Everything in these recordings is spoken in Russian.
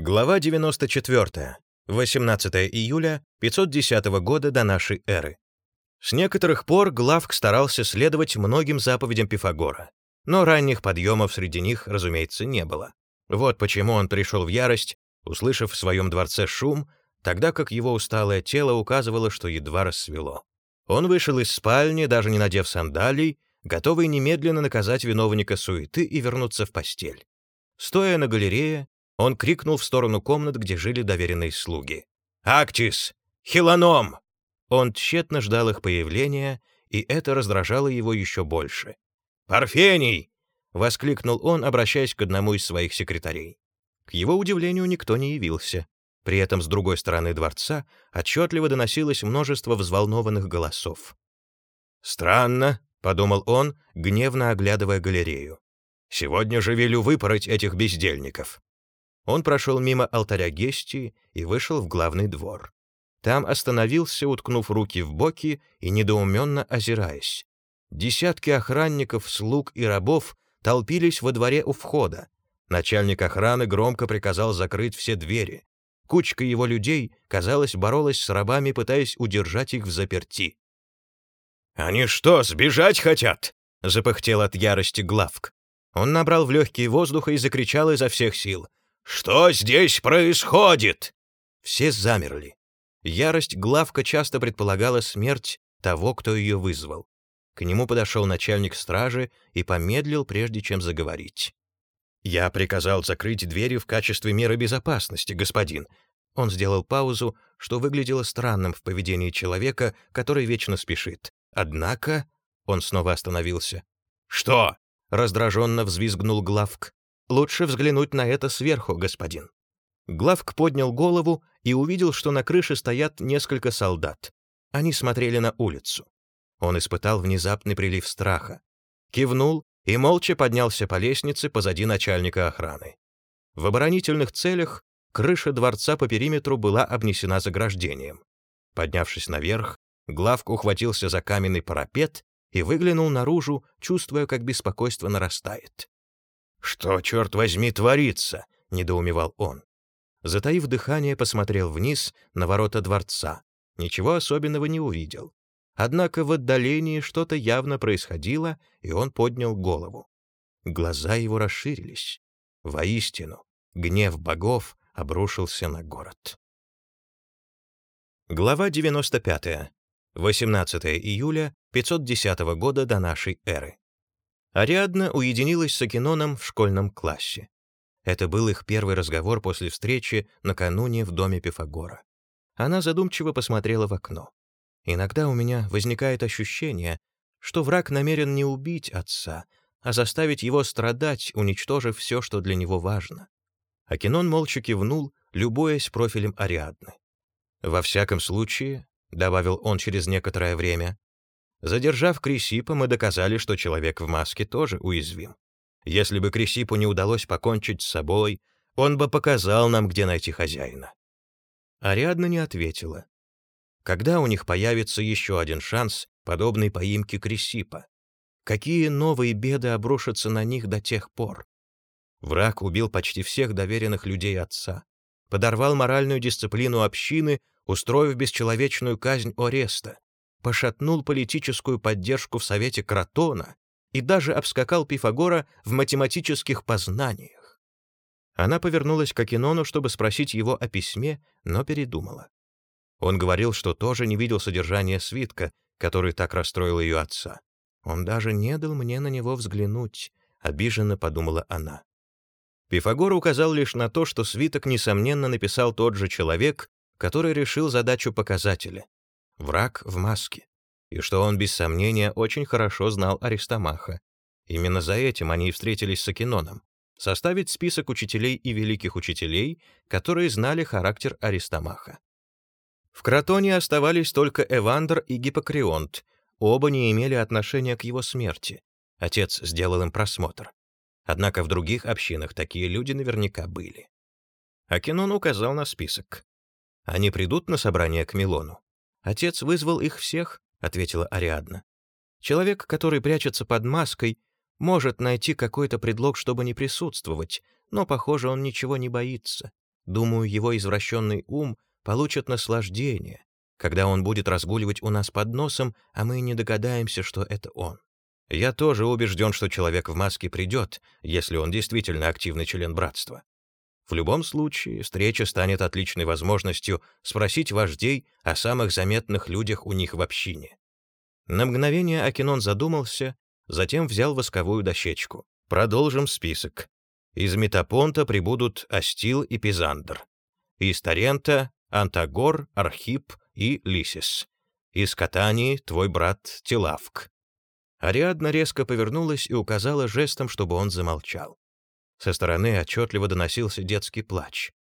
Глава 94. 18 июля 510 года до нашей эры. С некоторых пор Главк старался следовать многим заповедям Пифагора, но ранних подъемов среди них, разумеется, не было. Вот почему он пришел в ярость, услышав в своем дворце шум, тогда как его усталое тело указывало, что едва рассвело. Он вышел из спальни, даже не надев сандалий, готовый немедленно наказать виновника суеты и вернуться в постель. Стоя на галерее, он крикнул в сторону комнат, где жили доверенные слуги. «Актис! Хиланом!» Он тщетно ждал их появления, и это раздражало его еще больше. «Парфений!» — воскликнул он, обращаясь к одному из своих секретарей. К его удивлению, никто не явился. При этом с другой стороны дворца отчетливо доносилось множество взволнованных голосов. «Странно», — подумал он, гневно оглядывая галерею. «Сегодня же велю выпороть этих бездельников». Он прошел мимо алтаря Гестии и вышел в главный двор. Там остановился, уткнув руки в боки и недоуменно озираясь. Десятки охранников, слуг и рабов толпились во дворе у входа. Начальник охраны громко приказал закрыть все двери. Кучка его людей, казалось, боролась с рабами, пытаясь удержать их в заперти. «Они что, сбежать хотят?» — запыхтел от ярости Главк. Он набрал в легкие воздуха и закричал изо всех сил. «Что здесь происходит?» Все замерли. Ярость главка часто предполагала смерть того, кто ее вызвал. К нему подошел начальник стражи и помедлил, прежде чем заговорить. «Я приказал закрыть двери в качестве меры безопасности, господин». Он сделал паузу, что выглядело странным в поведении человека, который вечно спешит. Однако он снова остановился. «Что?» — раздраженно взвизгнул Главк. Лучше взглянуть на это сверху, господин». Главк поднял голову и увидел, что на крыше стоят несколько солдат. Они смотрели на улицу. Он испытал внезапный прилив страха. Кивнул и молча поднялся по лестнице позади начальника охраны. В оборонительных целях крыша дворца по периметру была обнесена заграждением. Поднявшись наверх, Главк ухватился за каменный парапет и выглянул наружу, чувствуя, как беспокойство нарастает. «Что, черт возьми, творится?» — недоумевал он. Затаив дыхание, посмотрел вниз на ворота дворца. Ничего особенного не увидел. Однако в отдалении что-то явно происходило, и он поднял голову. Глаза его расширились. Воистину, гнев богов обрушился на город. Глава 95. 18 июля 510 года до нашей эры. Ариадна уединилась с Акиноном в школьном классе. Это был их первый разговор после встречи накануне в доме Пифагора. Она задумчиво посмотрела в окно. «Иногда у меня возникает ощущение, что враг намерен не убить отца, а заставить его страдать, уничтожив все, что для него важно». Акинон молча кивнул, любуясь профилем Ариадны. «Во всяком случае», — добавил он через некоторое время, Задержав Крисипа, мы доказали, что человек в маске тоже уязвим. Если бы Крисипу не удалось покончить с собой, он бы показал нам, где найти хозяина. Ариадна не ответила. Когда у них появится еще один шанс, подобный поимке Крисипа? Какие новые беды обрушатся на них до тех пор? Враг убил почти всех доверенных людей отца, подорвал моральную дисциплину общины, устроив бесчеловечную казнь Ореста, пошатнул политическую поддержку в Совете Кротона и даже обскакал Пифагора в математических познаниях. Она повернулась к Акинону, чтобы спросить его о письме, но передумала. Он говорил, что тоже не видел содержания свитка, который так расстроил ее отца. Он даже не дал мне на него взглянуть, обиженно подумала она. Пифагор указал лишь на то, что свиток, несомненно, написал тот же человек, который решил задачу показателя враг в маске, и что он, без сомнения, очень хорошо знал Аристомаха. Именно за этим они и встретились с Акиноном — составить список учителей и великих учителей, которые знали характер Аристомаха. В Кротоне оставались только Эвандр и Гиппокрионт, оба не имели отношения к его смерти. Отец сделал им просмотр. Однако в других общинах такие люди наверняка были. Акинон указал на список. Они придут на собрание к Милону. «Отец вызвал их всех», — ответила Ариадна. «Человек, который прячется под маской, может найти какой-то предлог, чтобы не присутствовать, но, похоже, он ничего не боится. Думаю, его извращенный ум получит наслаждение, когда он будет разгуливать у нас под носом, а мы не догадаемся, что это он. Я тоже убежден, что человек в маске придет, если он действительно активный член братства. В любом случае, встреча станет отличной возможностью спросить вождей о самых заметных людях у них в общине. На мгновение Акинон задумался, затем взял восковую дощечку. Продолжим список. Из Метапонта прибудут Астил и Пизандр. Из Тарента — Антагор, Архип и Лисис. Из Катании — твой брат Тилавк. Ариадна резко повернулась и указала жестом, чтобы он замолчал. Со стороны отчетливо доносился детский плач.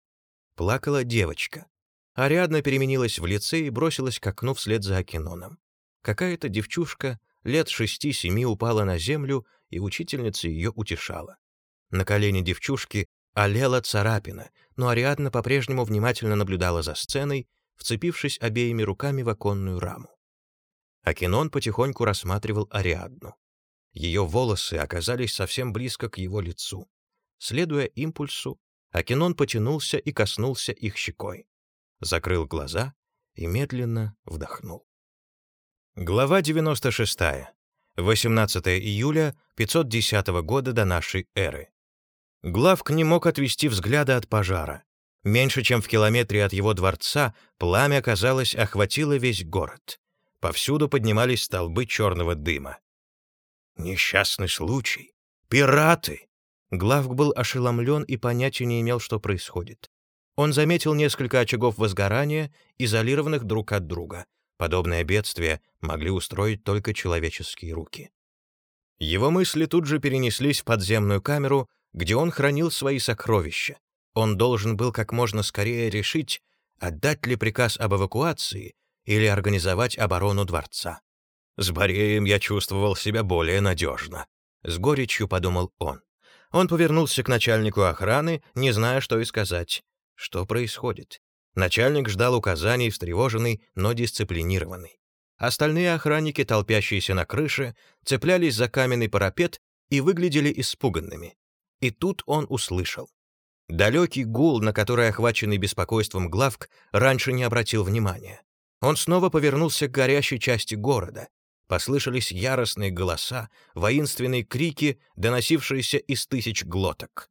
Плакала девочка. Ариадна переменилась в лице и бросилась к окну вслед за Акиноном. Какая-то девчушка лет шести-семи упала на землю, и учительница ее утешала. На колени девчушки олела царапина, но Ариадна по-прежнему внимательно наблюдала за сценой, вцепившись обеими руками в оконную раму. Акинон потихоньку рассматривал Ариадну. Ее волосы оказались совсем близко к его лицу. Следуя импульсу, Акинон потянулся и коснулся их щекой. Закрыл глаза и медленно вдохнул. Глава 96. 18 июля 510 года до нашей эры. Главк не мог отвести взгляда от пожара. Меньше чем в километре от его дворца пламя, казалось, охватило весь город. Повсюду поднимались столбы черного дыма. Несчастный случай. Пираты! Главк был ошеломлен и понятия не имел, что происходит. Он заметил несколько очагов возгорания, изолированных друг от друга. Подобное бедствие могли устроить только человеческие руки. Его мысли тут же перенеслись в подземную камеру, где он хранил свои сокровища. Он должен был как можно скорее решить, отдать ли приказ об эвакуации или организовать оборону дворца. С Бореем я чувствовал себя более надежно. С горечью подумал он. Он повернулся к начальнику охраны, не зная, что и сказать. Что происходит? Начальник ждал указаний, встревоженный, но дисциплинированный. Остальные охранники, толпящиеся на крыше, цеплялись за каменный парапет и выглядели испуганными. И тут он услышал. Далекий гул, на который охваченный беспокойством Главк раньше не обратил внимания. Он снова повернулся к горящей части города. Послышались яростные голоса, воинственные крики, доносившиеся из тысяч глоток.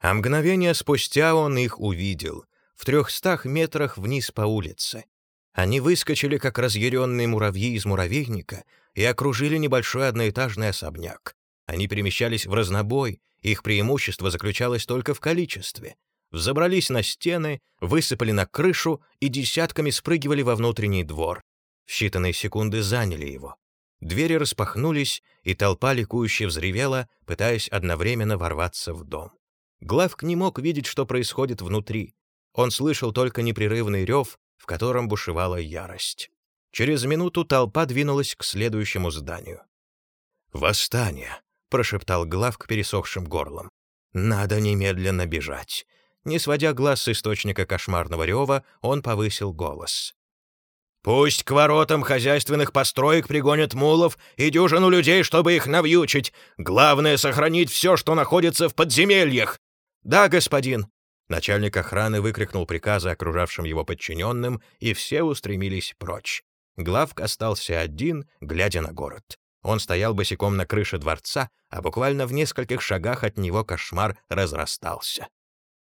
А мгновение спустя он их увидел, в трехстах метрах вниз по улице. Они выскочили, как разъяренные муравьи из муравейника, и окружили небольшой одноэтажный особняк. Они перемещались в разнобой, их преимущество заключалось только в количестве. Взобрались на стены, высыпали на крышу и десятками спрыгивали во внутренний двор. В считанные секунды заняли его. Двери распахнулись, и толпа ликующе взревела, пытаясь одновременно ворваться в дом. Главк не мог видеть, что происходит внутри. Он слышал только непрерывный рев, в котором бушевала ярость. Через минуту толпа двинулась к следующему зданию. «Восстание!» — прошептал Главк пересохшим горлом. «Надо немедленно бежать. Не сводя глаз с источника кошмарного рева, он повысил голос. «Пусть к воротам хозяйственных построек пригонят мулов и дюжину людей, чтобы их навьючить. Главное — сохранить все, что находится в подземельях». «Да, господин». Начальник охраны выкрикнул приказы окружавшим его подчиненным, и все устремились прочь. Главк остался один, глядя на город. Он стоял босиком на крыше дворца, а буквально в нескольких шагах от него кошмар разрастался.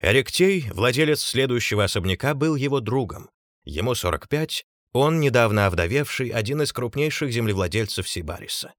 Эректей, владелец следующего особняка, был его другом. Ему 45, он, недавно овдовевший, один из крупнейших землевладельцев Сибариса.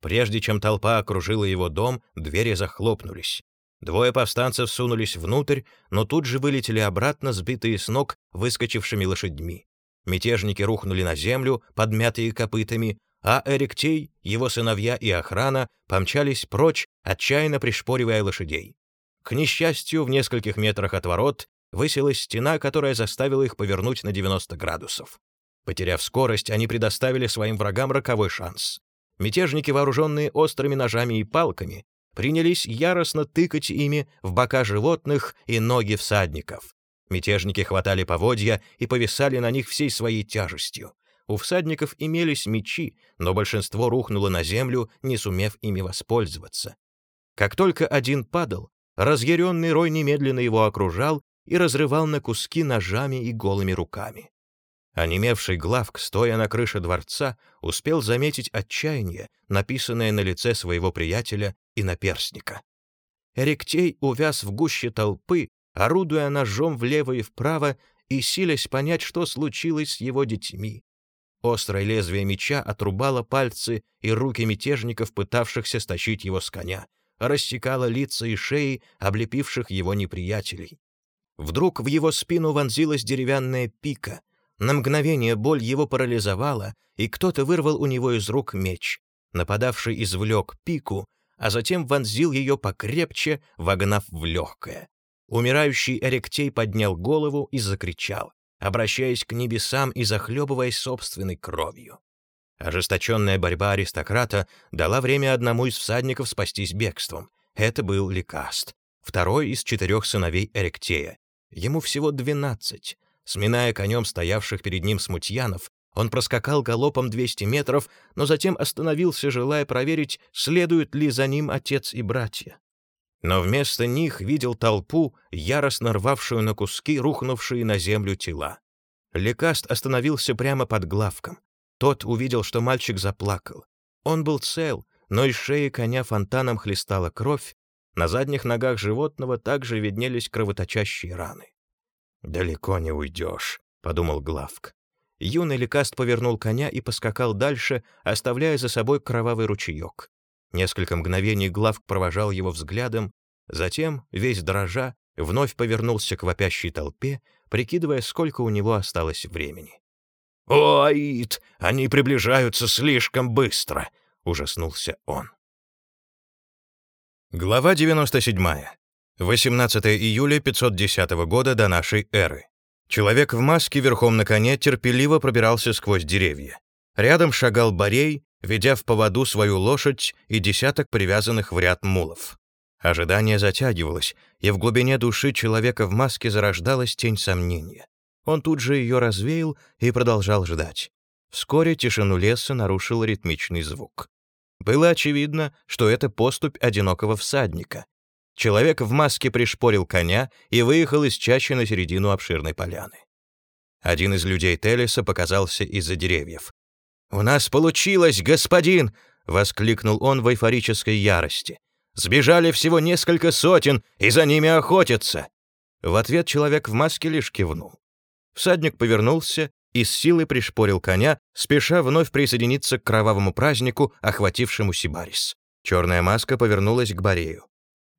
Прежде чем толпа окружила его дом, двери захлопнулись. Двое повстанцев сунулись внутрь, но тут же вылетели обратно, сбитые с ног выскочившими лошадьми. Мятежники рухнули на землю, подмятые копытами, а Эректей, его сыновья и охрана помчались прочь, отчаянно пришпоривая лошадей. К несчастью, в нескольких метрах от ворот высилась стена, которая заставила их повернуть на 90 градусов. Потеряв скорость, они предоставили своим врагам роковой шанс. Мятежники, вооруженные острыми ножами и палками, принялись яростно тыкать ими в бока животных и ноги всадников. Мятежники хватали поводья и повисали на них всей своей тяжестью. У всадников имелись мечи, но большинство рухнуло на землю, не сумев ими воспользоваться. Как только один падал, Разъяренный Рой немедленно его окружал, и разрывал на куски ножами и голыми руками. Онемевший Главк, стоя на крыше дворца, успел заметить отчаяние, написанное на лице своего приятеля и наперстника. Эриктей увяз в гуще толпы, орудуя ножом влево и вправо и силясь понять, что случилось с его детьми. Острое лезвие меча отрубало пальцы и руки мятежников, пытавшихся стащить его с коня, рассекало лица и шеи, облепивших его неприятелей. Вдруг в его спину вонзилась деревянная пика. На мгновение боль его парализовала, и кто-то вырвал у него из рук меч. Нападавший извлек пику, а затем вонзил ее покрепче, вогнав в легкое. Умирающий Эректей поднял голову и закричал, обращаясь к небесам и захлебываясь собственной кровью. Ожесточенная борьба аристократа дала время одному из всадников спастись бегством. Это был Ликаст, второй из четырех сыновей Эректея. Ему всего двенадцать. Сминая конем стоявших перед ним смутьянов, он проскакал галопом 200 метров, но затем остановился, желая проверить, следуют ли за ним отец и братья но вместо них видел толпу, яростно рвавшую на куски рухнувшие на землю тела. Лекаст остановился прямо под главком. Тот увидел, что мальчик заплакал. Он был цел, но из шеи коня фонтаном хлестала кровь, на задних ногах животного также виднелись кровоточащие раны. «Далеко не уйдешь», — подумал Главк. Юный лекаст повернул коня и поскакал дальше, оставляя за собой кровавый ручеек. Несколько мгновений Главк провожал его взглядом, затем, весь дрожа, вновь повернулся к вопящей толпе, прикидывая, сколько у него осталось времени. «О, Аид! Они приближаются слишком быстро!» — ужаснулся он. Глава 97. 18 июля 510 года до нашей эры. Человек в маске верхом на коне терпеливо пробирался сквозь деревья. Рядом шагал Борей, ведя в поводу свою лошадь и десяток привязанных в ряд мулов. Ожидание затягивалось, и в глубине души человека в маске зарождалась тень сомнения. Он тут же ее развеял и продолжал ждать. Вскоре тишину леса нарушил ритмичный звук. Было очевидно, что это поступь одинокого всадника. Человек в маске пришпорил коня и выехал из чащи на середину обширной поляны. Один из людей Телеса показался из-за деревьев. «У нас получилось, господин!» — воскликнул он в эйфорической ярости. «Сбежали всего несколько сотен, и за ними охотятся!» В ответ человек в маске лишь кивнул. Всадник повернулся и с силой пришпорил коня, спеша вновь присоединиться к кровавому празднику, охватившему Сибарис. Черная маска повернулась к Борею.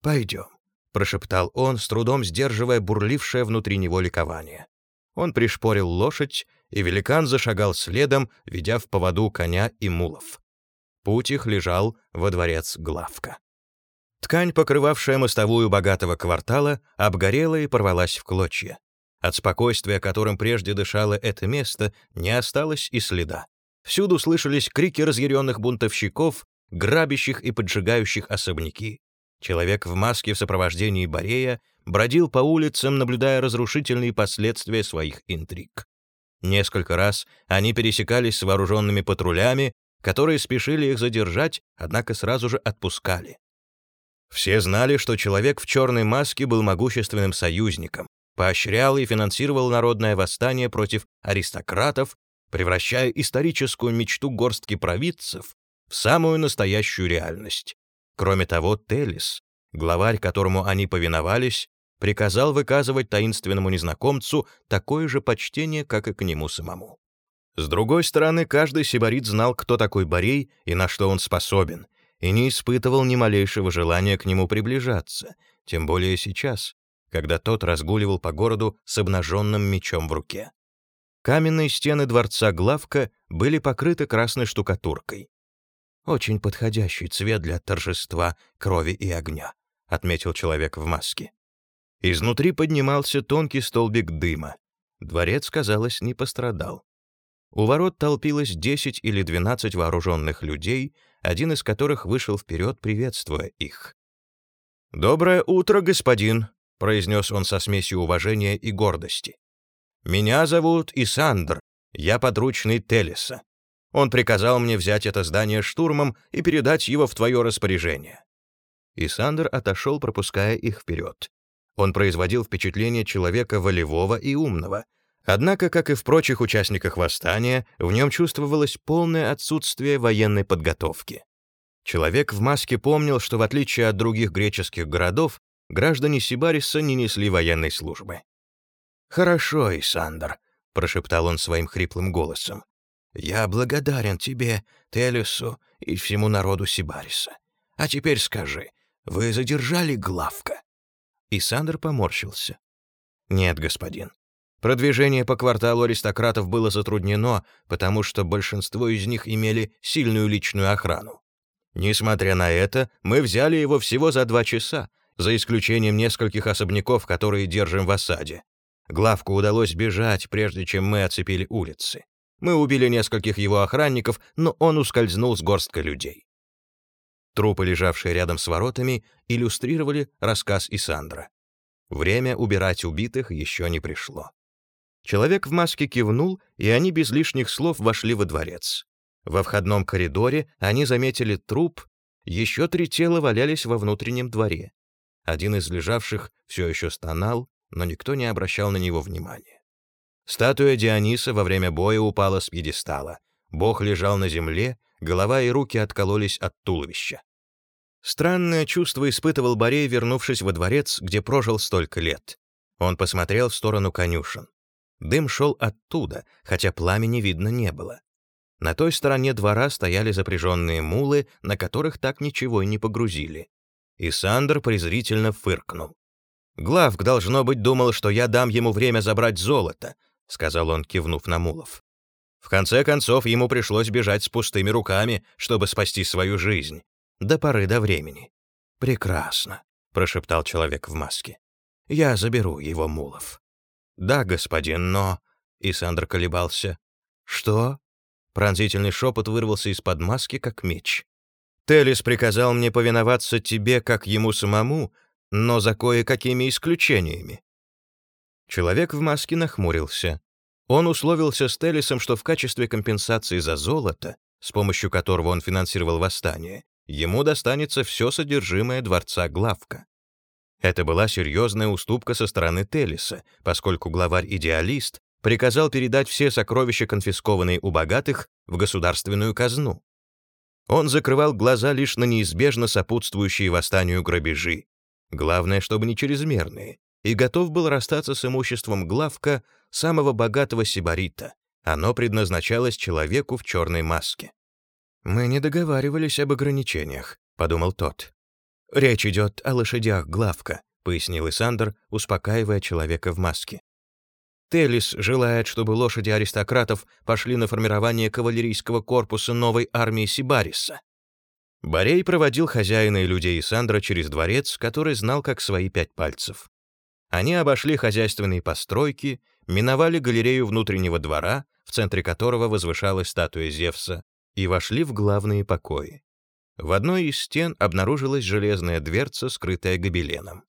«Пойдем», — прошептал он, с трудом сдерживая бурлившее внутри него ликование. Он пришпорил лошадь, и великан зашагал следом, ведя в поводу коня и мулов. Путь их лежал во дворец Главка. Ткань, покрывавшая мостовую богатого квартала, обгорела и порвалась в клочья. От спокойствия, которым прежде дышало это место, не осталось и следа. Всюду слышались крики разъяренных бунтовщиков, грабящих и поджигающих особняки. Человек в маске в сопровождении Борея бродил по улицам, наблюдая разрушительные последствия своих интриг. Несколько раз они пересекались с вооруженными патрулями, которые спешили их задержать, однако сразу же отпускали. Все знали, что человек в черной маске был могущественным союзником, поощрял и финансировал народное восстание против аристократов, превращая историческую мечту горстки провидцев в самую настоящую реальность. Кроме того, Телис, главарь, которому они повиновались, приказал выказывать таинственному незнакомцу такое же почтение, как и к нему самому. С другой стороны, каждый сибарит знал, кто такой Борей и на что он способен, и не испытывал ни малейшего желания к нему приближаться, тем более сейчас, когда тот разгуливал по городу с обнаженным мечом в руке. Каменные стены дворца Главка были покрыты красной штукатуркой. «Очень подходящий цвет для торжества крови и огня», — отметил человек в маске. Изнутри поднимался тонкий столбик дыма. Дворец, казалось, не пострадал. У ворот толпилось 10 или 12 вооруженных людей, один из которых вышел вперед, приветствуя их. «Доброе утро, господин», — произнес он со смесью уважения и гордости. «Меня зовут Исандр, я подручный Телеса. Он приказал мне взять это здание штурмом и передать его в твое распоряжение». Исандр отошел, пропуская их вперед. Он производил впечатление человека волевого и умного. Однако, как и в прочих участниках восстания, в нем чувствовалось полное отсутствие военной подготовки. Человек в маске помнил, что в отличие от других греческих городов, граждане Сибариса не несли военной службы. «Хорошо, Исандр», — прошептал он своим хриплым голосом. «Я благодарен тебе, Телесу и всему народу Сибариса. А теперь скажи, вы задержали Главка?» Исандр поморщился. «Нет, господин. Продвижение по кварталу аристократов было затруднено, потому что большинство из них имели сильную личную охрану. Несмотря на это, мы взяли его всего за два часа, за исключением нескольких особняков, которые держим в осаде. Главку удалось бежать, прежде чем мы оцепили улицы. Мы убили нескольких его охранников, но он ускользнул с горсткой людей. Трупы, лежавшие рядом с воротами, иллюстрировали рассказ Исандра. Время убирать убитых еще не пришло. Человек в маске кивнул, и они без лишних слов вошли во дворец. Во входном коридоре они заметили труп, еще три тела валялись во внутреннем дворе. Один из лежавших все еще стонал, но никто не обращал на него внимания. Статуя Диониса во время боя упала с пьедестала. Бог лежал на земле, голова и руки откололись от туловища. Странное чувство испытывал Борей, вернувшись во дворец, где прожил столько лет. Он посмотрел в сторону конюшен. Дым шел оттуда, хотя пламени видно не было. На той стороне двора стояли запряженные мулы, на которых так ничего и не погрузили. И Сандер презрительно фыркнул. «Главк, должно быть, думал, что я дам ему время забрать золото», — сказал он, кивнув на мулов. В конце концов, ему пришлось бежать с пустыми руками, чтобы спасти свою жизнь. До поры до времени. «Прекрасно», — прошептал человек в маске. «Я заберу его мулов». «Да, господин, но...» — Исандр колебался. «Что?» Пронзительный шепот вырвался из-под маски, как меч. «Телис приказал мне повиноваться тебе, как ему самому, но за кое-какими исключениями». Человек в маске нахмурился. Он условился с Телисом, что в качестве компенсации за золото, с помощью которого он финансировал восстание, ему достанется все содержимое дворца Главка. Это была серьезная уступка со стороны Телиса, поскольку главарь-идеалист приказал передать все сокровища, конфискованные у богатых, в государственную казну. Он закрывал глаза лишь на неизбежно сопутствующие восстанию грабежи. Главное, чтобы не чрезмерные, и готов был расстаться с имуществом главка самого богатого сибарита. Оно предназначалось человеку в черной маске. «Мы не договаривались об ограничениях», — подумал тот. «Речь идет о лошадях главка», — пояснил Исандр, успокаивая человека в маске. Телис желает, чтобы лошади аристократов пошли на формирование кавалерийского корпуса новой армии Сибариса. Борей проводил хозяина и людей Исандра через дворец, который знал как свои пять пальцев. Они обошли хозяйственные постройки, миновали галерею внутреннего двора, в центре которого возвышалась статуя Зевса, и вошли в главные покои. В одной из стен обнаружилась железная дверца, скрытая гобеленом.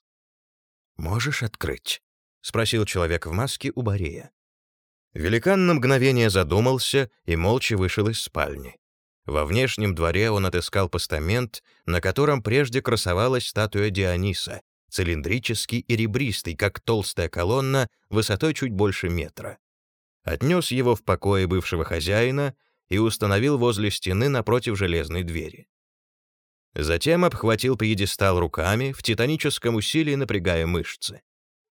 «Можешь открыть?» — спросил человек в маске у Борея. Великан на мгновение задумался и молча вышел из спальни. Во внешнем дворе он отыскал постамент, на котором прежде красовалась статуя Диониса, цилиндрический и ребристый, как толстая колонна, высотой чуть больше метра. Отнес его в покое бывшего хозяина и установил возле стены напротив железной двери. Затем обхватил пьедестал руками, в титаническом усилии напрягая мышцы.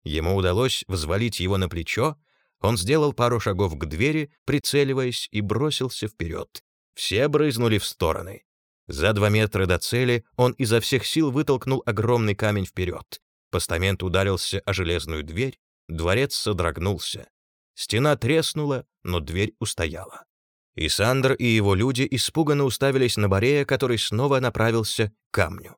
Ему удалось взвалить его на плечо, он сделал пару шагов к двери, прицеливаясь, и бросился вперед. Все брызнули в стороны. За два метра до цели он изо всех сил вытолкнул огромный камень вперед. Постамент ударился о железную дверь, дворец содрогнулся. Стена треснула, но дверь устояла. Исандр и его люди испуганно уставились на Борея, который снова направился к камню.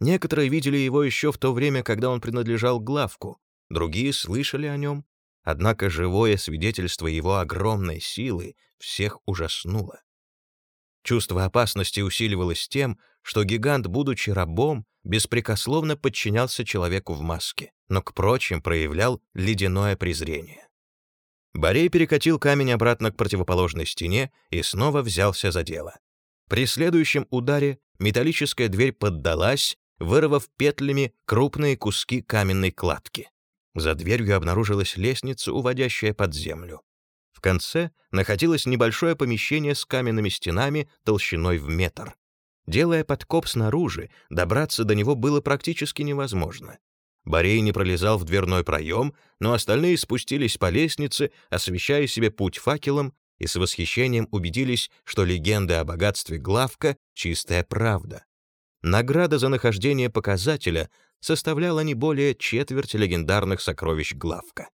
Некоторые видели его еще в то время, когда он принадлежал главку, другие слышали о нем, однако живое свидетельство его огромной силы всех ужаснуло. Чувство опасности усиливалось тем, что гигант, будучи рабом, беспрекословно подчинялся человеку в маске, но к прочим проявлял ледяное презрение. Борей перекатил камень обратно к противоположной стене и снова взялся за дело. При следующем ударе металлическая дверь поддалась, вырвав петлями крупные куски каменной кладки. За дверью обнаружилась лестница, уводящая под землю. Конце находилось небольшое помещение с каменными стенами толщиной в метр. Делая подкоп снаружи, добраться до него было практически невозможно. Борей не пролезал в дверной проем, но остальные спустились по лестнице, освещая себе путь факелом, и с восхищением убедились, что легенда о богатстве Главка — чистая правда. Награда за нахождение показателя составляла не более четверти легендарных сокровищ Главка.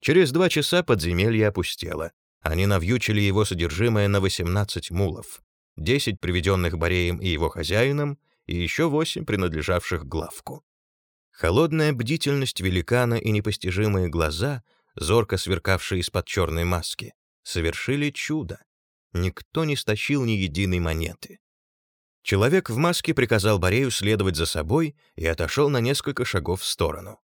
Через два часа подземелье опустело. Они навьючили его содержимое на 18 мулов, 10 приведенных Бореем и его хозяином, и еще 8 принадлежавших Главку. Холодная бдительность великана и непостижимые глаза, зорко сверкавшие из-под черной маски, совершили чудо. Никто не стащил ни единой монеты. Человек в маске приказал Борею следовать за собой и отошел на несколько шагов в сторону.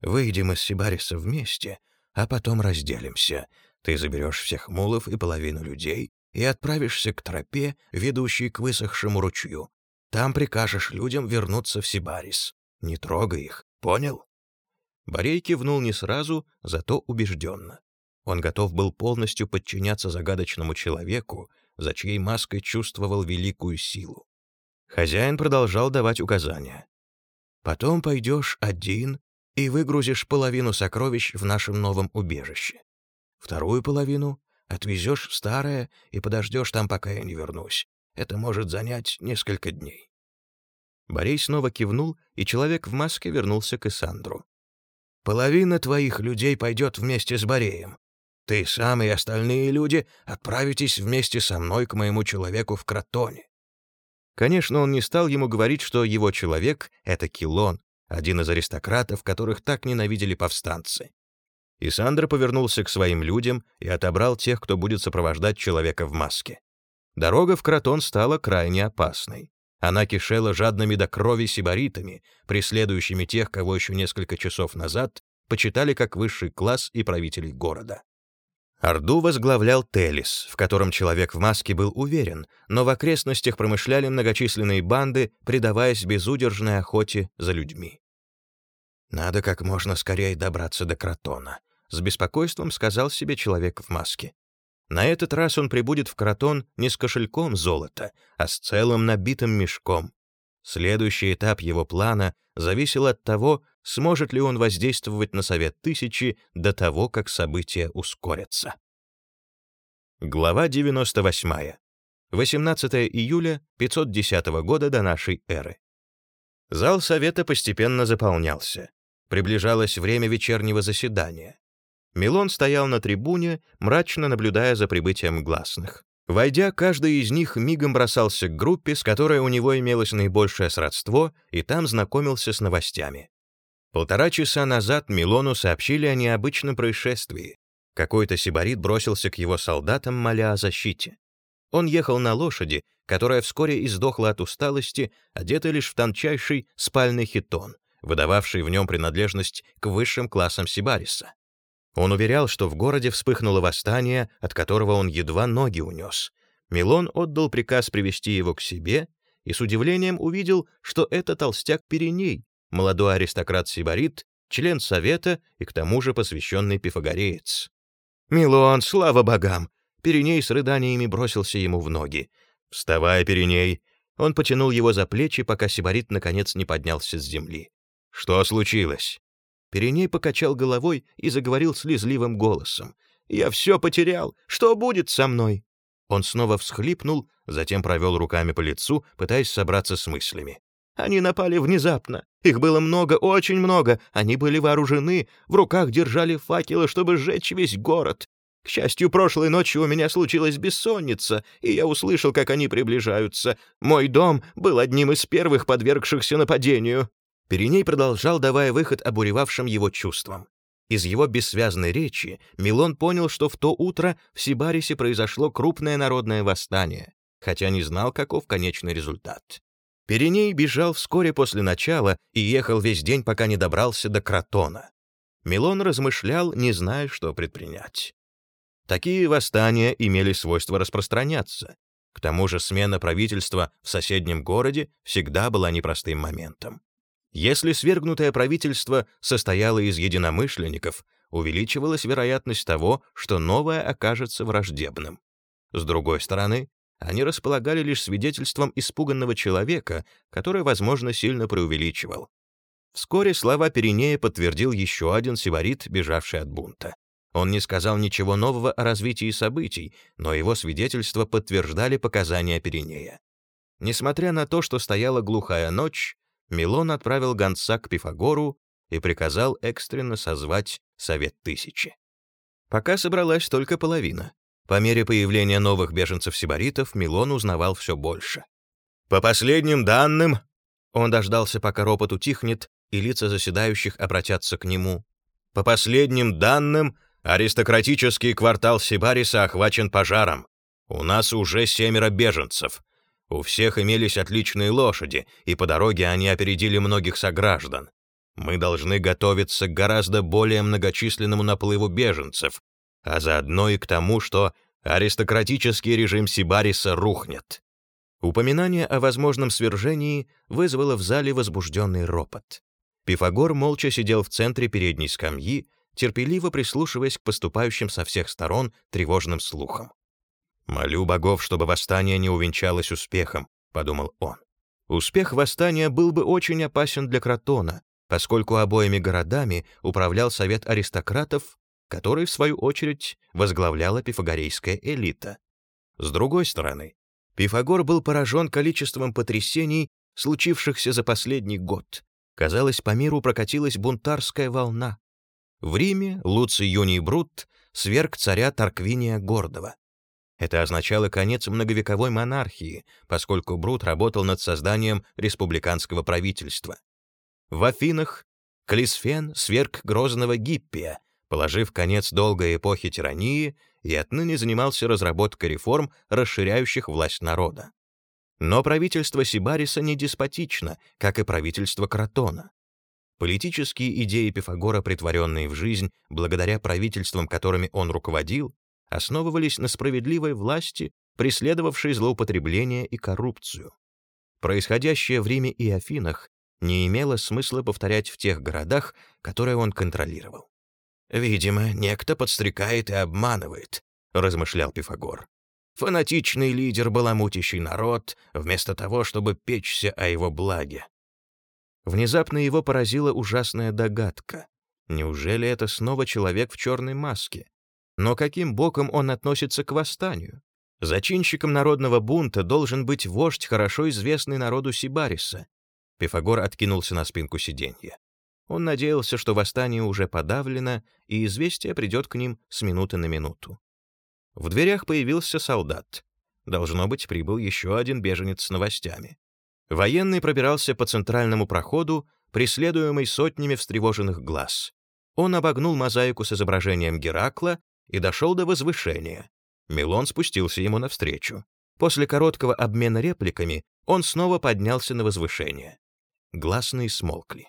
«Выйдем из Сибариса вместе, а потом разделимся. Ты заберешь всех мулов и половину людей и отправишься к тропе, ведущей к высохшему ручью. Там прикажешь людям вернуться в Сибарис. Не трогай их, понял?» Борей кивнул не сразу, зато убежденно. Он готов был полностью подчиняться загадочному человеку, за чьей маской чувствовал великую силу. Хозяин продолжал давать указания. «Потом пойдешь один и выгрузишь половину сокровищ в нашем новом убежище. Вторую половину отвезешь в старое и подождешь там, пока я не вернусь. Это может занять несколько дней. Борей снова кивнул, и человек в маске вернулся к Исандру. «Половина твоих людей пойдет вместе с Бореем. Ты сам и остальные люди отправитесь вместе со мной к моему человеку в Кротоне». Конечно, он не стал ему говорить, что его человек — это Килон, один из аристократов, которых так ненавидели повстанцы. Исандр повернулся к своим людям и отобрал тех, кто будет сопровождать человека в маске. Дорога в Кротон стала крайне опасной. Она кишела жадными до крови сибаритами, преследующими тех, кого еще несколько часов назад почитали как высший класс и правителей города. Орду возглавлял Телис, в котором человек в маске был уверен, но в окрестностях промышляли многочисленные банды, предаваясь безудержной охоте за людьми. «Надо как можно скорее добраться до Кротона», — с беспокойством сказал себе человек в маске. На этот раз он прибудет в Кротон не с кошельком золота, а с целым набитым мешком. Следующий этап его плана зависел от того, сможет ли он воздействовать на Совет Тысячи до того, как события ускорятся. Глава 98. 18 июля 510 года до нашей эры. Зал Совета постепенно заполнялся. Приближалось время вечернего заседания. Милон стоял на трибуне, мрачно наблюдая за прибытием гласных. Войдя, каждый из них мигом бросался к группе, с которой у него имелось наибольшее сродство, и там знакомился с новостями. Полтора часа назад Милону сообщили о необычном происшествии. Какой-то сибарит бросился к его солдатам, моля о защите. Он ехал на лошади, которая вскоре издохла от усталости, одетый лишь в тончайший спальный хитон, выдававший в нем принадлежность к высшим классам Сибариса. Он уверял, что в городе вспыхнуло восстание, от которого он едва ноги унес. Милон отдал приказ привести его к себе и с удивлением увидел, что это толстяк Переней, молодой аристократ-сибарит, член совета и к тому же посвященный пифагореец. «Милон, слава богам!» Переней с рыданиями бросился ему в ноги. «Вставай, Переней!» Он потянул его за плечи, пока сибарит наконец не поднялся с земли. «Что случилось?» Переней покачал головой и заговорил слезливым голосом. «Я все потерял. Что будет со мной?» Он снова всхлипнул, затем провел руками по лицу, пытаясь собраться с мыслями. Они напали внезапно. Их было много, очень много. Они были вооружены, в руках держали факелы, чтобы сжечь весь город. К счастью, прошлой ночью у меня случилась бессонница, и я услышал, как они приближаются. Мой дом был одним из первых подвергшихся нападению. Переней продолжал, давая выход обуревавшим его чувствам. Из его бессвязной речи Милон понял, что в то утро в Сибарисе произошло крупное народное восстание, хотя не знал, каков конечный результат. Переней бежал вскоре после начала и ехал весь день, пока не добрался до Кротона. Милон размышлял, не зная, что предпринять. Такие восстания имели свойство распространяться. К тому же смена правительства в соседнем городе всегда была непростым моментом. Если свергнутое правительство состояло из единомышленников, увеличивалась вероятность того, что новое окажется враждебным. С другой стороны, они располагали лишь свидетельством испуганного человека, который, возможно, сильно преувеличивал. Вскоре слова Перинея подтвердил еще один сибарит, бежавший от бунта. Он не сказал ничего нового о развитии событий, но его свидетельства подтверждали показания Перинея. Несмотря на то, что стояла глухая ночь, Милон отправил гонца к Пифагору и приказал экстренно созвать Совет Тысячи. Пока собралась только половина. По мере появления новых беженцев-сибаритов Милон узнавал все больше. По последним данным, он дождался, пока ропот утихнет, и лица заседающих обратятся к нему. По последним данным, аристократический квартал Сибариса охвачен пожаром. У нас уже семеро беженцев. У всех имелись отличные лошади, и по дороге они опередили многих сограждан. Мы должны готовиться к гораздо более многочисленному наплыву беженцев, а заодно и к тому, что аристократический режим Сибариса рухнет. Упоминание о возможном свержении вызвало в зале возбужденный ропот. Пифагор молча сидел в центре передней скамьи, терпеливо прислушиваясь к поступающим со всех сторон тревожным слухам. «Молю богов, чтобы восстание не увенчалось успехом», — подумал он. Успех восстания был бы очень опасен для Кротона, поскольку обоими городами управлял совет аристократов который, в свою очередь, возглавляла пифагорейская элита. С другой стороны, Пифагор был поражен количеством потрясений, случившихся за последний год. Казалось, по миру прокатилась бунтарская волна. В Риме Луций Юний Брут сверг царя Тарквиния Гордого. Это означало конец многовековой монархии, поскольку Брут работал над созданием республиканского правительства. В Афинах Клисфен сверг грозного Гиппия, положив конец долгой эпохе тирании и отныне занимался разработкой реформ, расширяющих власть народа. Но правительство Сибариса не деспотично, как и правительство Кротона. Политические идеи Пифагора, притворенные в жизнь благодаря правительствам, которыми он руководил, основывались на справедливой власти, преследовавшей злоупотребление и коррупцию. Происходящее в Риме и Афинах не имело смысла повторять в тех городах, которые он контролировал. «Видимо, некто подстрекает и обманывает», — размышлял Пифагор. Фанатичный лидер баламутящий народ, вместо того, чтобы печься о его благе. Внезапно его поразила ужасная догадка. Неужели это снова человек в черной маске? Но каким боком он относится к восстанию? Зачинщиком народного бунта должен быть вождь, хорошо известный народу Сибариса. Пифагор откинулся на спинку сиденья. Он надеялся, что восстание уже подавлено, и известие придет к ним с минуты на минуту. В дверях появился солдат. Должно быть, прибыл еще один беженец с новостями. Военный пробирался по центральному проходу, преследуемый сотнями встревоженных глаз. Он обогнул мозаику с изображением Геракла и дошел до возвышения. Милон спустился ему навстречу. После короткого обмена репликами он снова поднялся на возвышение. Гласные смолкли.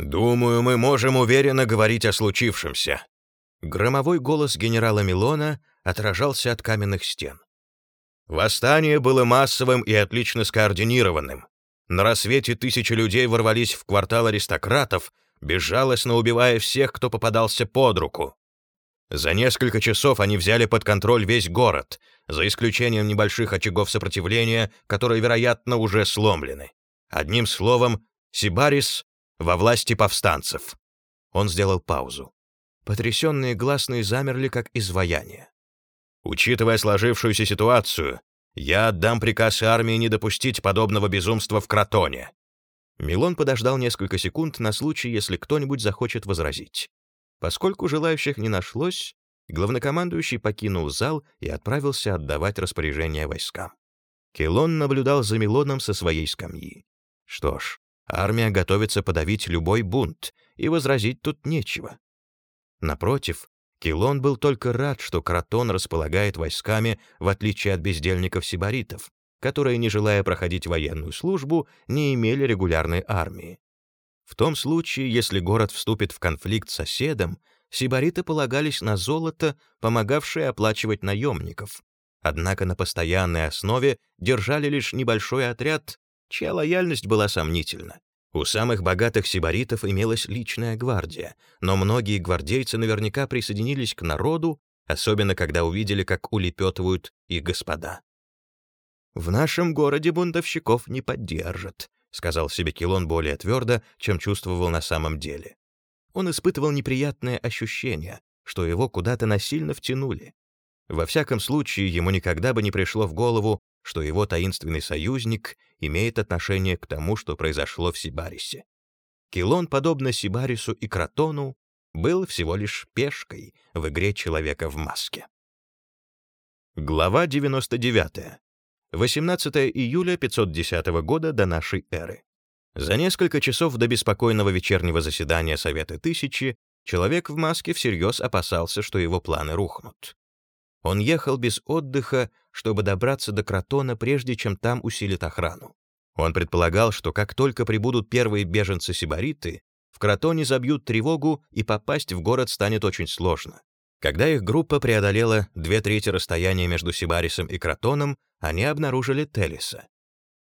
«Думаю, мы можем уверенно говорить о случившемся». Громовой голос генерала Милона отражался от каменных стен. Восстание было массовым и отлично скоординированным. На рассвете тысячи людей ворвались в квартал аристократов, безжалостно убивая всех, кто попадался под руку. За несколько часов они взяли под контроль весь город, за исключением небольших очагов сопротивления, которые, вероятно, уже сломлены. Одним словом, Сибарис во власти повстанцев. Он сделал паузу. Потрясенные гласные замерли, как изваяние. Учитывая сложившуюся ситуацию, я отдам приказ армии не допустить подобного безумства в Кротоне. Милон подождал несколько секунд на случай, если кто-нибудь захочет возразить. Поскольку желающих не нашлось, главнокомандующий покинул зал и отправился отдавать распоряжение войскам. Келон наблюдал за Милоном со своей скамьи. Что ж, Армия готовится подавить любой бунт, и возразить тут нечего. Напротив, Килон был только рад, что Кратон располагает войсками, в отличие от бездельников-сибаритов, которые, не желая проходить военную службу, не имели регулярной армии. В том случае, если город вступит в конфликт с соседом, сибариты полагались на золото, помогавшее оплачивать наемников. однако на постоянной основе держали лишь небольшой отряд, чья лояльность была сомнительна. У самых богатых сибаритов имелась личная гвардия, но многие гвардейцы наверняка присоединились к народу, особенно когда увидели, как улепетывают их господа. «В нашем городе бунтовщиков не поддержат», — сказал себе Килон более твердо, чем чувствовал на самом деле. Он испытывал неприятное ощущение, что его куда-то насильно втянули. Во всяком случае, ему никогда бы не пришло в голову, что его таинственный союзник имеет отношение к тому, что произошло в Сибарисе. Килон, подобно Сибарису и Кротону, был всего лишь пешкой в игре человека в маске. Глава 99. 18 июля 510 года до нашей эры. За несколько часов до беспокойного вечернего заседания Совета Тысячи человек в маске всерьез опасался, что его планы рухнут. Он ехал без отдыха, чтобы добраться до Кротона, прежде чем там усилит охрану. Он предполагал, что как только прибудут первые беженцы-сибариты, в Кротоне забьют тревогу, и попасть в город станет очень сложно. Когда их группа преодолела две трети расстояния между Сибарисом и Кротоном, они обнаружили Телиса.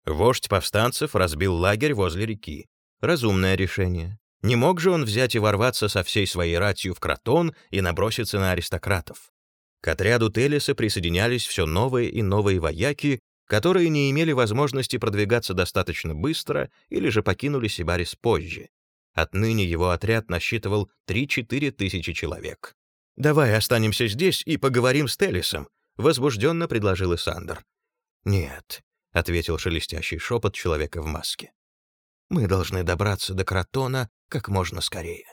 Вождь повстанцев разбил лагерь возле реки. Разумное решение. Не мог же он взять и ворваться со всей своей ратью в Кротон и наброситься на аристократов. К отряду Телиса присоединялись все новые и новые вояки, которые не имели возможности продвигаться достаточно быстро или же покинули Сибарис позже. Отныне его отряд насчитывал 3-4 тысячи человек. «Давай останемся здесь и поговорим с Телисом», — возбужденно предложил Исандр. «Нет», — ответил шелестящий шепот человека в маске. «Мы должны добраться до Кротона как можно скорее».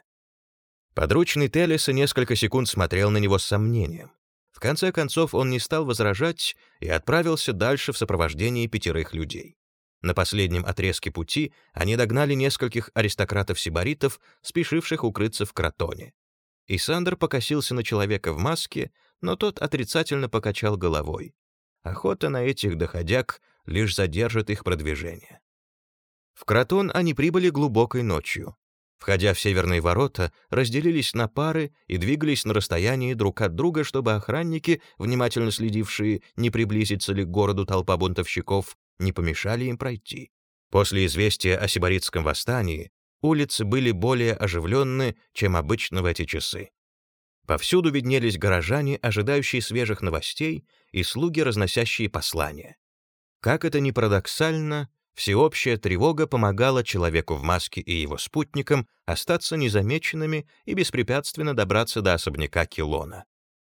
Подручный Телиса несколько секунд смотрел на него с сомнением. В конце концов он не стал возражать и отправился дальше в сопровождении пятерых людей. На последнем отрезке пути они догнали нескольких аристократов-сибаритов, спешивших укрыться в Кротоне. Исандр покосился на человека в маске, но тот отрицательно покачал головой. Охота на этих доходяг лишь задержит их продвижение. В Кротон они прибыли глубокой ночью. Входя в северные ворота, разделились на пары и двигались на расстоянии друг от друга, чтобы охранники, внимательно следившие, не приблизится ли к городу толпа бунтовщиков, не помешали им пройти. После известия о сибаритском восстании улицы были более оживленны, чем обычно в эти часы. Повсюду виднелись горожане, ожидающие свежих новостей, и слуги, разносящие послания. Как это ни парадоксально, Всеобщая тревога помогала человеку в маске и его спутникам остаться незамеченными и беспрепятственно добраться до особняка Килона.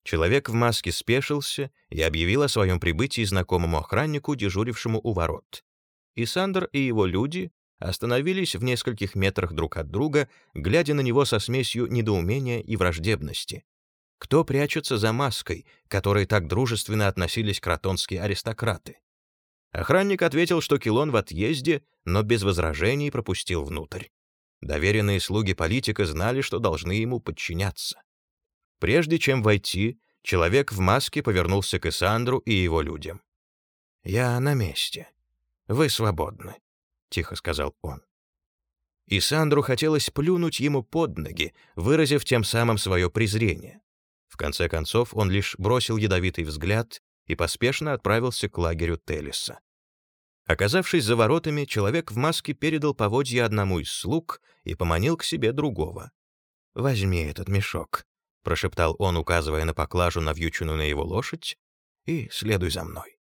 Человек в маске спешился и объявил о своем прибытии знакомому охраннику, дежурившему у ворот. И Сандер и его люди остановились в нескольких метрах друг от друга, глядя на него со смесью недоумения и враждебности. Кто прячется за маской, которой так дружественно относились кротонские аристократы? Охранник ответил, что Килон в отъезде, но без возражений пропустил внутрь. Доверенные слуги политика знали, что должны ему подчиняться. Прежде чем войти, человек в маске повернулся к Исандру и его людям. «Я на месте. Вы свободны», — тихо сказал он. Исандру хотелось плюнуть ему под ноги, выразив тем самым свое презрение. В конце концов он лишь бросил ядовитый взгляд и поспешно отправился к лагерю Телиса. Оказавшись за воротами, человек в маске передал поводья одному из слуг и поманил к себе другого. «Возьми этот мешок», — прошептал он, указывая на поклажу, навьюченную на его лошадь, — «и следуй за мной».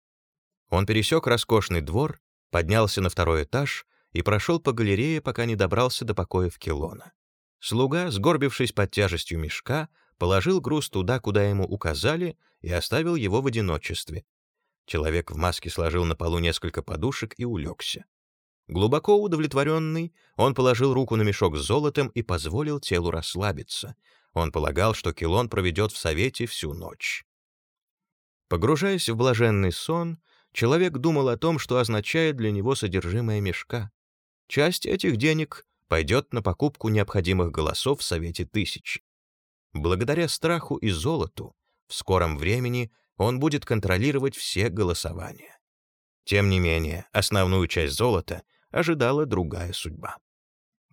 Он пересек роскошный двор, поднялся на второй этаж и прошел по галерее, пока не добрался до покоев Килона. Слуга, сгорбившись под тяжестью мешка, положил груз туда, куда ему указали, и оставил его в одиночестве. Человек в маске сложил на полу несколько подушек и улегся. Глубоко удовлетворенный, он положил руку на мешок с золотом и позволил телу расслабиться. Он полагал, что Килон проведет в совете всю ночь. Погружаясь в блаженный сон, человек думал о том, что означает для него содержимое мешка. Часть этих денег пойдет на покупку необходимых голосов в Совете Тысяч. Благодаря страху и золоту в скором времени он будет контролировать все голосования. Тем не менее, основную часть золота ожидала другая судьба.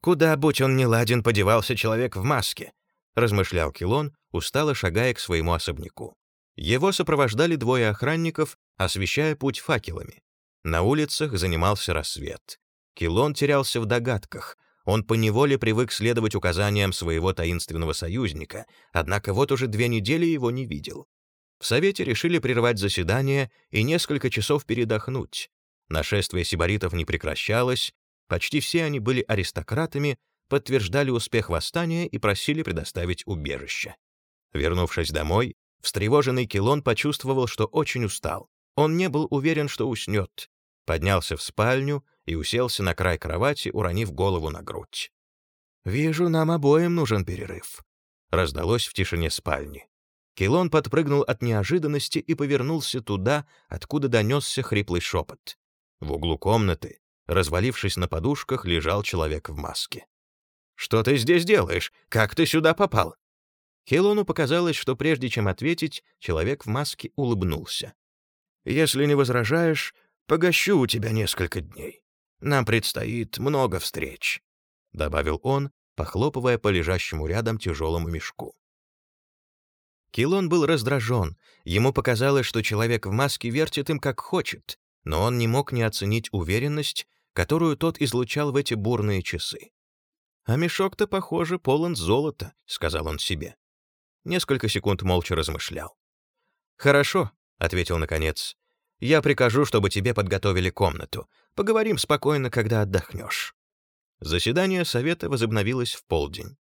«Куда, будь он не ладен, подевался человек в маске», — размышлял Килон, устало шагая к своему особняку. Его сопровождали двое охранников, освещая путь факелами. На улицах занимался рассвет. Килон терялся в догадках. Он поневоле привык следовать указаниям своего таинственного союзника, однако вот уже две недели его не видел. В Совете решили прервать заседание и несколько часов передохнуть. Нашествие сибаритов не прекращалось, почти все они были аристократами, подтверждали успех восстания и просили предоставить убежище. Вернувшись домой, встревоженный Килон почувствовал, что очень устал. Он не был уверен, что уснет. Поднялся в спальню и уселся на край кровати, уронив голову на грудь. «Вижу, нам обоим нужен перерыв», — раздалось в тишине спальни. Килон подпрыгнул от неожиданности и повернулся туда, откуда донесся хриплый шепот. В углу комнаты, развалившись на подушках, лежал человек в маске. «Что ты здесь делаешь? Как ты сюда попал?» Хелону показалось, что прежде чем ответить, человек в маске улыбнулся. «Если не возражаешь, погощу у тебя несколько дней. Нам предстоит много встреч», — добавил он, похлопывая по лежащему рядом тяжелому мешку. Килон был раздражен. Ему показалось, что человек в маске вертит им как хочет, но он не мог не оценить уверенность, которую тот излучал в эти бурные часы. «А мешок-то, похоже, полон золота», — сказал он себе. Несколько секунд молча размышлял. «Хорошо», — ответил наконец. «Я прикажу, чтобы тебе подготовили комнату. Поговорим спокойно, когда отдохнешь». Заседание совета возобновилось в полдень.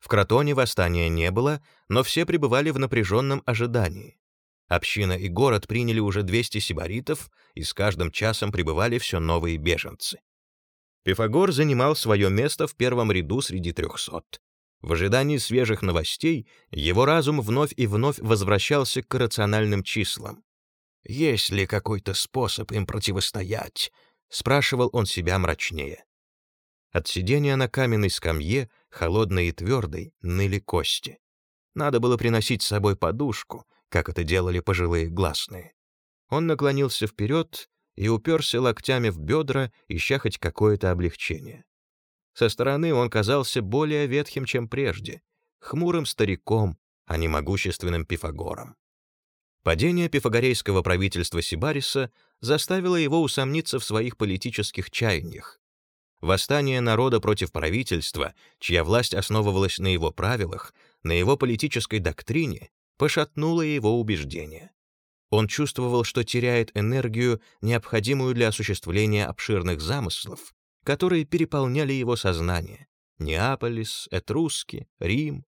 В Кротоне восстания не было, но все пребывали в напряженном ожидании. Община и город приняли уже 200 сибаритов, и с каждым часом прибывали все новые беженцы. Пифагор занимал свое место в первом ряду среди трехсот. В ожидании свежих новостей его разум вновь и вновь возвращался к рациональным числам. «Есть ли какой-то способ им противостоять?» — спрашивал он себя мрачнее. От сидения на каменной скамье, холодной и твердой, ныли кости. Надо было приносить с собой подушку, как это делали пожилые гласные. Он наклонился вперед и уперся локтями в бедра, ища хоть какое-то облегчение. Со стороны он казался более ветхим, чем прежде, хмурым стариком, а не могущественным Пифагором. Падение пифагорейского правительства Сибариса заставило его усомниться в своих политических чаяниях. Восстание народа против правительства, чья власть основывалась на его правилах, на его политической доктрине, пошатнуло его убеждения. Он чувствовал, что теряет энергию, необходимую для осуществления обширных замыслов, которые переполняли его сознание. Неаполис, Этруски, Рим.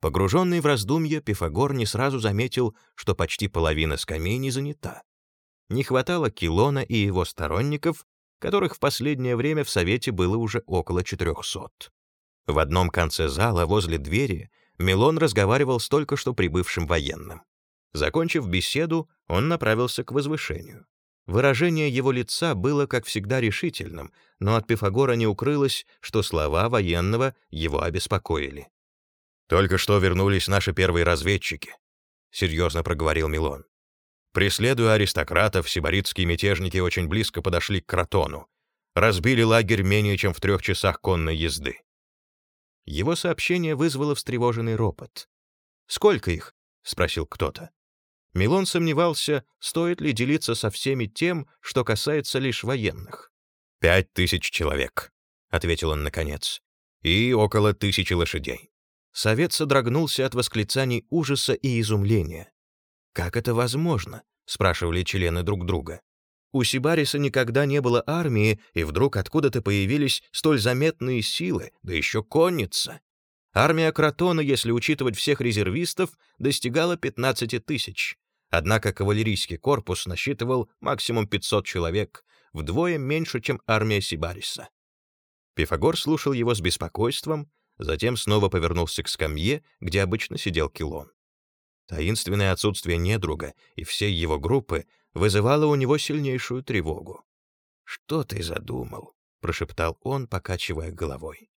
Погруженный в раздумья, Пифагор не сразу заметил, что почти половина скамей не занята. Не хватало Килона и его сторонников, которых в последнее время в Совете было уже около 400. В одном конце зала, возле двери, Милон разговаривал с только что прибывшим военным. Закончив беседу, он направился к возвышению. Выражение его лица было, как всегда, решительным, но от Пифагора не укрылось, что слова военного его обеспокоили. «Только что вернулись наши первые разведчики», — серьезно проговорил Милон. Преследуя аристократов, сибаритские мятежники очень близко подошли к Кротону. Разбили лагерь менее чем в трех часах конной езды. Его сообщение вызвало встревоженный ропот. «Сколько их?» — спросил кто-то. Милон сомневался, стоит ли делиться со всеми тем, что касается лишь военных. «Пять тысяч человек», — ответил он наконец, — «и около тысячи лошадей». Совет содрогнулся от восклицаний ужаса и изумления. «Как это возможно?» — спрашивали члены друг друга. У Сибариса никогда не было армии, и вдруг откуда-то появились столь заметные силы, да еще конница. Армия Кротона, если учитывать всех резервистов, достигала 15 тысяч. Однако кавалерийский корпус насчитывал максимум 500 человек, вдвое меньше, чем армия Сибариса. Пифагор слушал его с беспокойством, затем снова повернулся к скамье, где обычно сидел Килон. Таинственное отсутствие недруга и всей его группы вызывало у него сильнейшую тревогу. «Что ты задумал?» — прошептал он, покачивая головой.